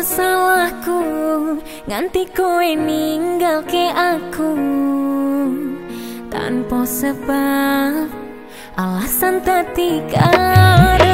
salahku nganti kowe ninggalke aku. Tanpa sebab alasan tak karena